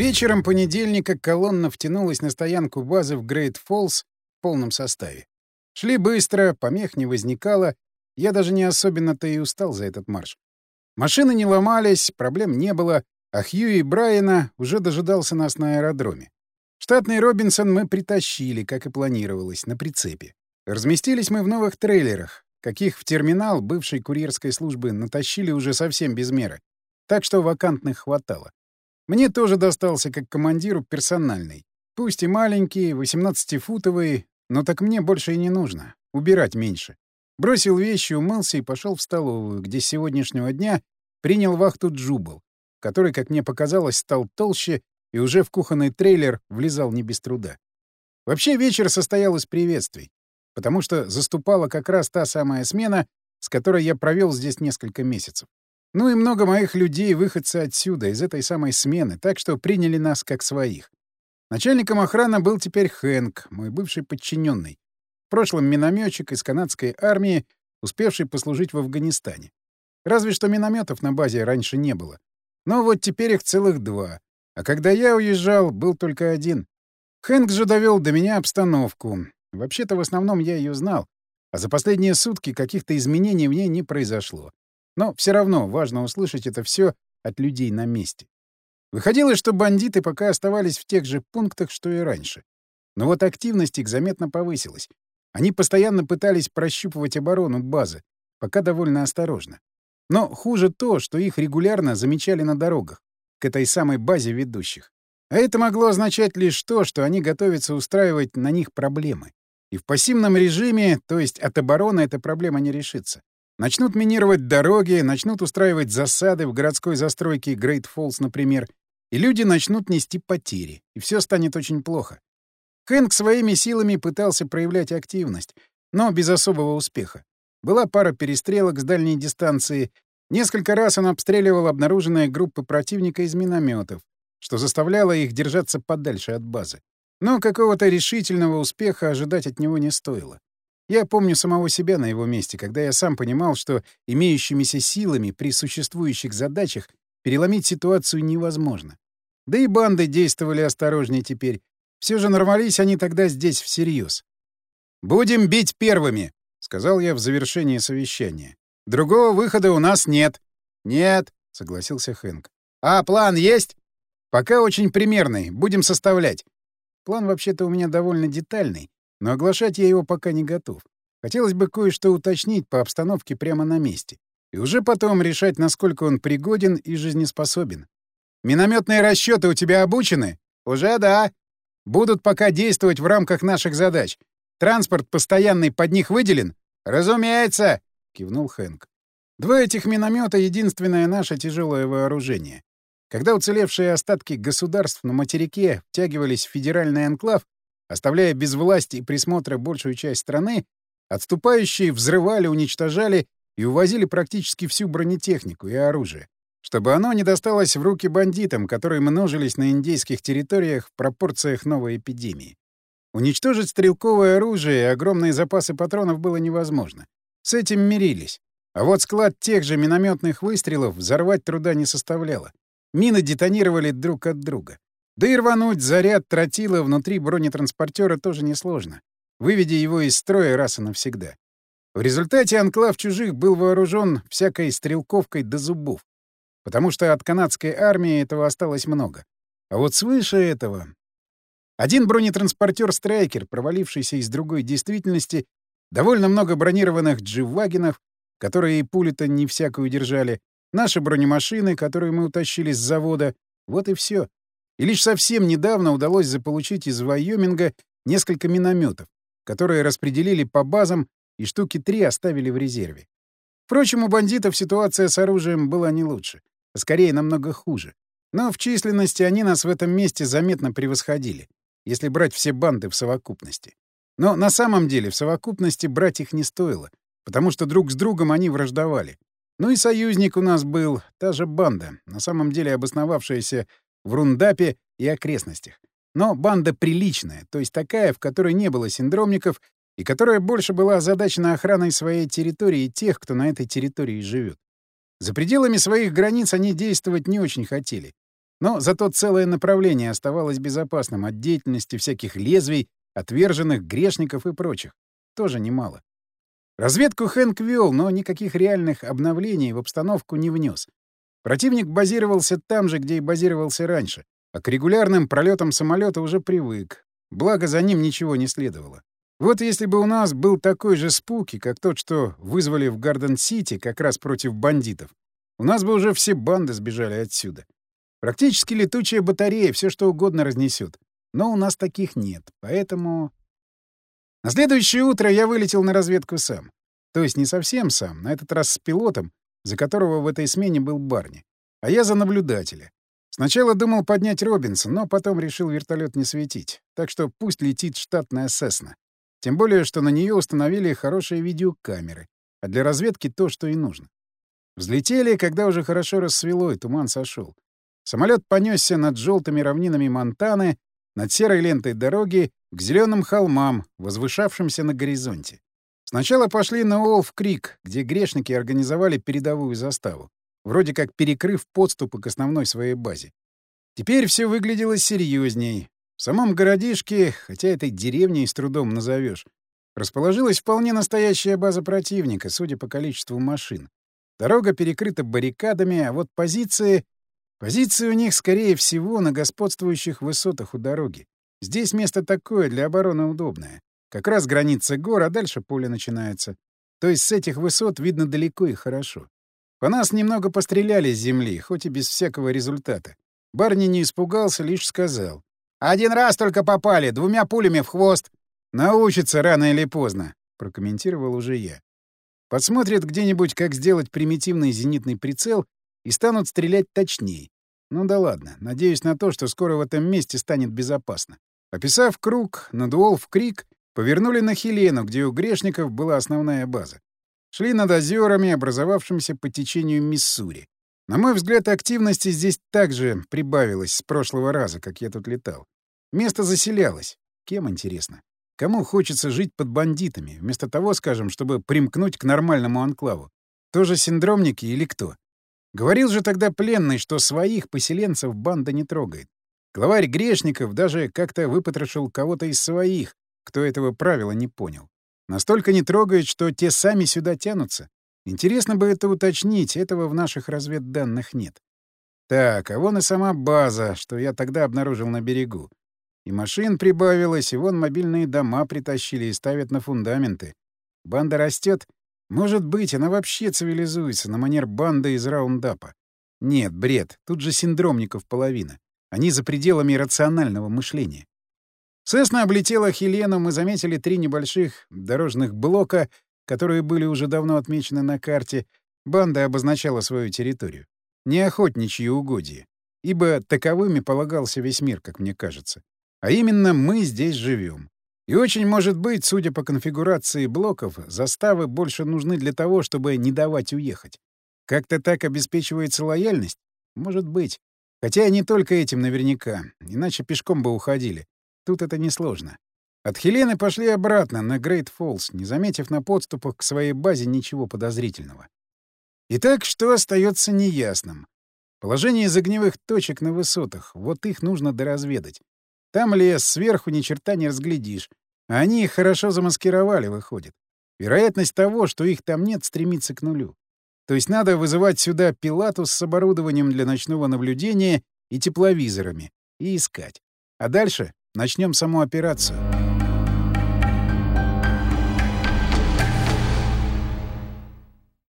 Вечером понедельника колонна втянулась на стоянку базы в Грейт Фоллс в полном составе. Шли быстро, помех не возникало, я даже не особенно-то и устал за этот марш. Машины не ломались, проблем не было, а и Брайана уже дожидался нас на аэродроме. Штатный Робинсон мы притащили, как и планировалось, на прицепе. Разместились мы в новых трейлерах, каких в терминал бывшей курьерской службы натащили уже совсем без меры, так что вакантных хватало. Мне тоже достался как командиру персональный. Пусть и маленький, 18-футовый, но так мне больше и не нужно. Убирать меньше. Бросил вещи, умылся и пошел в столовую, где с сегодняшнего дня принял вахту Джубал, который, как мне показалось, стал толще и уже в кухонный трейлер влезал не без труда. Вообще вечер состоял из приветствий, потому что заступала как раз та самая смена, с которой я провел здесь несколько месяцев. Ну и много моих людей выходцы отсюда, из этой самой смены, так что приняли нас как своих. Начальником охраны был теперь Хэнк, мой бывший подчиненный, в прошлом минометчик из канадской армии, успевший послужить в Афганистане. Разве что минометов на базе раньше не было. Но вот теперь их целых два. А когда я уезжал, был только один. Хэнк же довел до меня обстановку. Вообще-то в основном я ее знал, а за последние сутки каких-то изменений в ней не произошло. Но все равно важно услышать это все от людей на месте. Выходило, что бандиты пока оставались в тех же пунктах, что и раньше. Но вот активность их заметно повысилась. Они постоянно пытались прощупывать оборону базы, пока довольно осторожно. Но хуже то, что их регулярно замечали на дорогах, к этой самой базе ведущих. А это могло означать лишь то, что они готовятся устраивать на них проблемы. И в пассивном режиме, то есть от обороны, эта проблема не решится. Начнут минировать дороги, начнут устраивать засады в городской застройке Грейт Фоллс, например, и люди начнут нести потери, и все станет очень плохо. Хэнк своими силами пытался проявлять активность, но без особого успеха. Была пара перестрелок с дальней дистанции. Несколько раз он обстреливал обнаруженные группы противника из минометов, что заставляло их держаться подальше от базы. Но какого-то решительного успеха ожидать от него не стоило. Я помню самого себя на его месте, когда я сам понимал, что имеющимися силами при существующих задачах переломить ситуацию невозможно. Да и банды действовали осторожнее теперь. Все же нарвались они тогда здесь всерьез. «Будем бить первыми», — сказал я в завершении совещания. «Другого выхода у нас нет». «Нет», — согласился Хэнк. «А план есть?» «Пока очень примерный. Будем составлять. План вообще-то у меня довольно детальный, но оглашать я его пока не готов. Хотелось бы кое-что уточнить по обстановке прямо на месте. И уже потом решать, насколько он пригоден и жизнеспособен. Минометные расчеты у тебя обучены? Уже да. Будут пока действовать в рамках наших задач. Транспорт постоянный под них выделен? Разумеется, кивнул Хэнк. Два этих миномета — единственное наше тяжелое вооружение. Когда уцелевшие остатки государств на материке втягивались в федеральный анклав, оставляя без власти и присмотра большую часть страны, отступающие взрывали, уничтожали и увозили практически всю бронетехнику и оружие, чтобы оно не досталось в руки бандитам, которые множились на индейских территориях в пропорциях новой эпидемии. Уничтожить стрелковое оружие и огромные запасы патронов было невозможно. С этим мирились. А вот склад тех же минометных выстрелов взорвать труда не составляло. Мины детонировали друг от друга. Да и рвануть заряд тротила внутри бронетранспортера тоже несложно, выведя его из строя раз и навсегда. В результате анклав чужих был вооружен всякой стрелковкой до зубов, потому что от канадской армии этого осталось много. А вот свыше этого... Один бронетранспортер «Страйкер», провалившийся из другой действительности, довольно много бронированных дживвагенов, которые и пули-то не всякую держали, наши бронемашины, которые мы утащили с завода, вот и все. И лишь совсем недавно удалось заполучить из Вайоминга несколько минометов, которые распределили по базам и штуки три оставили в резерве. Впрочем, у бандитов ситуация с оружием была не лучше, а скорее намного хуже. Но в численности они нас в этом месте заметно превосходили, если брать все банды в совокупности. Но на самом деле в совокупности брать их не стоило, потому что друг с другом они враждовали. Ну и союзник у нас был, та же банда, на самом деле обосновавшаяся в Рундапе и окрестностях. Но банда приличная, то есть такая, в которой не было синдромников и которая больше была озадачена охраной своей территории и тех, кто на этой территории живет. За пределами своих границ они действовать не очень хотели. Но зато целое направление оставалось безопасным от деятельности всяких лезвий, отверженных, грешников и прочих. Тоже немало. Разведку Хэнк вел, но никаких реальных обновлений в обстановку не внес. Противник базировался там же, где и базировался раньше, а к регулярным пролетам самолета уже привык. Благо, за ним ничего не следовало. Вот если бы у нас был такой же спуки, как тот, что вызвали в Гарден-Сити как раз против бандитов, у нас бы уже все банды сбежали отсюда. Практически летучая батарея все что угодно разнесет. Но у нас таких нет, поэтому... На следующее утро я вылетел на разведку сам. То есть не совсем сам, на этот раз с пилотом, за которого в этой смене был Барни. А я за наблюдателя. Сначала думал поднять Робинсон, но потом решил вертолет не светить. Так что пусть летит штатная Сесна. Тем более, что на нее установили хорошие видеокамеры, а для разведки то, что и нужно. Взлетели, когда уже хорошо рассвело и туман сошел. Самолет понесся над желтыми равнинами Монтаны, над серой лентой дороги к зеленым холмам, возвышавшимся на горизонте. Сначала пошли на Уолф-Крик, где грешники организовали передовую заставу, вроде как перекрыв подступы к основной своей базе. Теперь все выглядело серьезней. В самом городишке, хотя этой деревней с трудом назовешь, расположилась вполне настоящая база противника, судя по количеству машин. Дорога перекрыта баррикадами, а вот позиции... Позиции у них, скорее всего, на господствующих высотах у дороги. Здесь место такое, для обороны удобное. Как раз граница гор, а дальше поле начинается. То есть с этих высот видно далеко и хорошо. По нас немного постреляли с земли, хоть и без всякого результата. Барни не испугался, лишь сказал. «Один раз только попали, двумя пулями в хвост. Научится рано или поздно», — прокомментировал уже я. Подсмотрят где-нибудь, как сделать примитивный зенитный прицел, и станут стрелять точнее. Ну да ладно, надеюсь на то, что скоро в этом месте станет безопасно. Описав круг, надуол в крик, повернули на Хелену, где у грешников была основная база. Шли над озерами, образовавшимися по течению Миссури. На мой взгляд, активности здесь также прибавилось с прошлого раза, как я тут летал. Место заселялось. Кем, интересно? Кому хочется жить под бандитами, вместо того, скажем, чтобы примкнуть к нормальному анклаву? Тоже синдромники или кто? Говорил же тогда пленный, что своих поселенцев банда не трогает. Главарь грешников даже как-то выпотрошил кого-то из своих, кто этого правила не понял. Настолько не трогает, что те сами сюда тянутся. Интересно бы это уточнить, этого в наших разведданных нет. Так, а вон и сама база, что я тогда обнаружил на берегу. И машин прибавилось, и вон мобильные дома притащили и ставят на фундаменты. Банда растет. Может быть, она вообще цивилизуется на манер банды из раундапа. Нет, бред, тут же синдромников половина. Они за пределами рационального мышления. Сесна облетела Хелену, мы заметили три небольших дорожных блока, которые были уже давно отмечены на карте. Банда обозначала свою территорию. Не охотничьи угодья. Ибо таковыми полагался весь мир, как мне кажется. А именно мы здесь живем. И очень может быть, судя по конфигурации блоков, заставы больше нужны для того, чтобы не давать уехать. Как-то так обеспечивается лояльность? Может быть. Хотя не только этим наверняка, иначе пешком бы уходили. Тут это несложно. От Хелены пошли обратно, на Грейт Фоллс, не заметив на подступах к своей базе ничего подозрительного. Итак, что остается неясным? Положение из огневых точек на высотах, вот их нужно доразведать. Там лес, сверху ни черта не разглядишь, а они их хорошо замаскировали, выходит. Вероятность того, что их там нет, стремится к нулю. То есть надо вызывать сюда пилатус с оборудованием для ночного наблюдения и тепловизорами и искать. А дальше Начнем саму операцию.